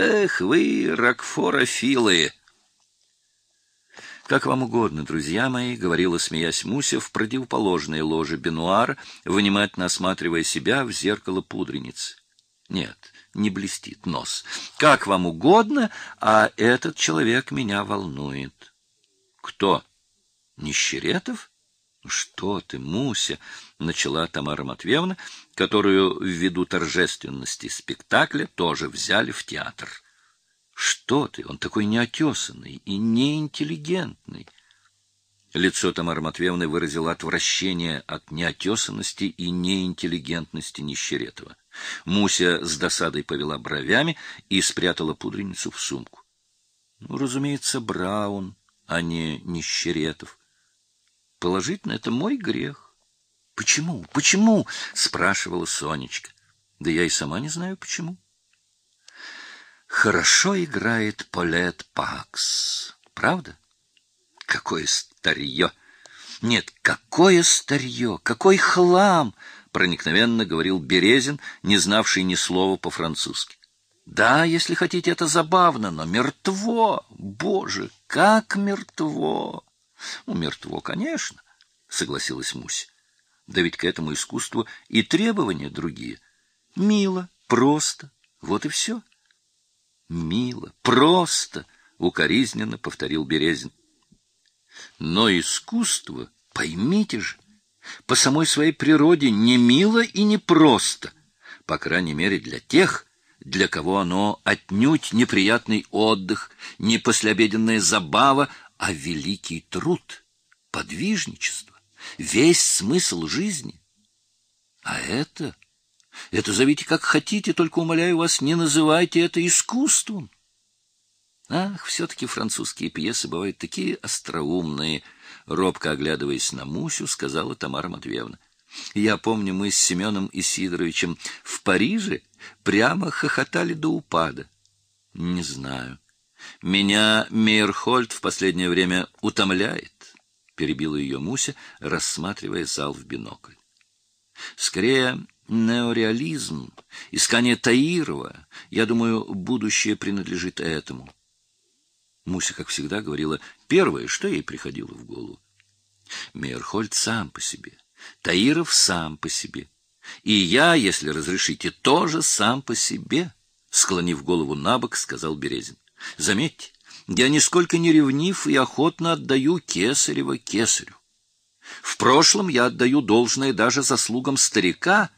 Эх вы, ракфорофилы! «Как вам угодно, друзья мои», — говорила, смеясь Муся, в противоположной ложе Бенуар, внимательно осматривая себя в зеркало пудреницы. «Нет, не блестит нос. Как вам угодно, а этот человек меня волнует». «Кто? Нищеретов?» «Что ты, Муся?» — начала Тамара Матвеевна, которую ввиду торжественности спектакля тоже взяли в театр. Что ты, он такой неотесанный и неинтеллигентный. Лицо Тамары Матвеевны выразило отвращение от неотесанности и неинтеллигентности Нищеретова. Муся с досадой повела бровями и спрятала пудреницу в сумку. Ну, разумеется, Браун, а не Нищеретов. Положительно, это мой грех. Почему? Почему? спрашивала Сонечка. Да я и сама не знаю почему. Хорошо играет Полет Пакс. Правда? Какое старье! Нет, какое старье! Какой хлам! Проникновенно говорил Березин, не знавший ни слова по-французски. Да, если хотите, это забавно, но мертво! Боже, как мертво! Ну, мертво, конечно, согласилась Муся. Да ведь к этому искусству и требования другие. Мило, просто, вот и все мило, просто, — укоризненно повторил Березин. Но искусство, поймите же, по самой своей природе не мило и не просто, по крайней мере для тех, для кого оно отнюдь неприятный отдых, не послеобеденная забава, а великий труд, подвижничество, весь смысл жизни. А это это зовите как хотите, только, умоляю вас, не называйте это искусством. Ах, все-таки французские пьесы бывают такие остроумные, робко оглядываясь на Мусю, сказала Тамара Матвеевна. Я помню, мы с Семеном Исидоровичем в Париже прямо хохотали до упада. Не знаю. Меня Мейерхольд в последнее время утомляет, перебила ее Муся, рассматривая зал в бинокль. Скорее, неореализм, искание Таирова. Я думаю, будущее принадлежит этому. Муся, как всегда, говорила первое, что ей приходило в голову. Мейерхольд сам по себе, Таиров сам по себе. И я, если разрешите, тоже сам по себе, склонив голову на бок, сказал Березин. Заметьте, я нисколько не ревнив и охотно отдаю Кесарева Кесарю. В прошлом я отдаю должное даже заслугам старика,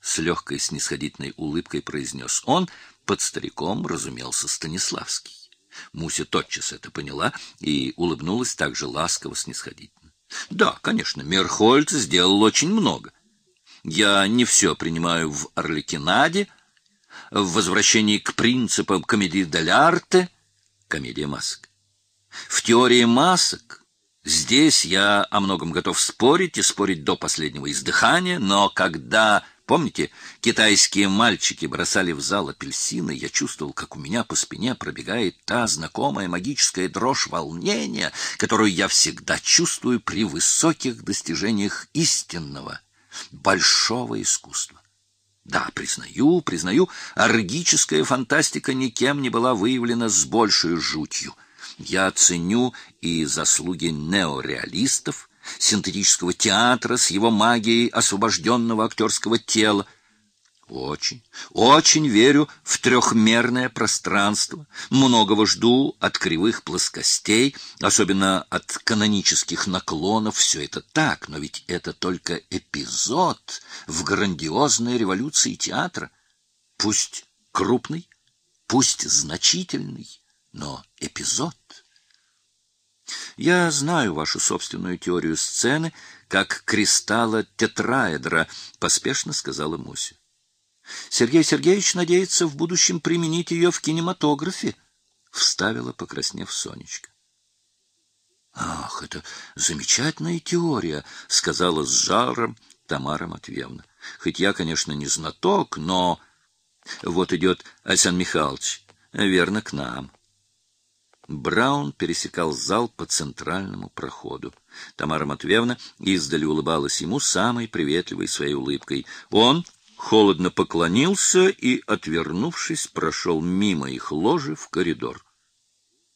с легкой снисходительной улыбкой произнес он, под стариком разумелся Станиславский. Муся тотчас это поняла и улыбнулась также ласково снисходительно. Да, конечно, Мерхольд сделал очень много. Я не все принимаю в Орликинаде, в возвращении к принципам комедии дель комедия масок. В теории масок здесь я о многом готов спорить и спорить до последнего издыхания, но когда Помните, китайские мальчики бросали в зал апельсины, я чувствовал, как у меня по спине пробегает та знакомая магическая дрожь волнения, которую я всегда чувствую при высоких достижениях истинного, большого искусства. Да, признаю, признаю, аргическая фантастика никем не была выявлена с большей жутью. Я ценю и заслуги неореалистов, синтетического театра с его магией освобожденного актерского тела. Очень, очень верю в трехмерное пространство, многого жду от кривых плоскостей, особенно от канонических наклонов. Все это так, но ведь это только эпизод в грандиозной революции театра. Пусть крупный, пусть значительный, но эпизод. Я знаю вашу собственную теорию сцены, как кристалла тетраэдра, поспешно сказала Муся. Сергей Сергеевич надеется в будущем применить ее в кинематографе, вставила, покраснев Сонечка. Ах, это замечательная теория, сказала с жаром Тамара Матвеевна. Хоть я, конечно, не знаток, но вот идет Александр Михайлович, верно, к нам. Браун пересекал зал по центральному проходу. Тамара Матвеевна издали улыбалась ему самой приветливой своей улыбкой. Он холодно поклонился и, отвернувшись, прошел мимо их ложи в коридор.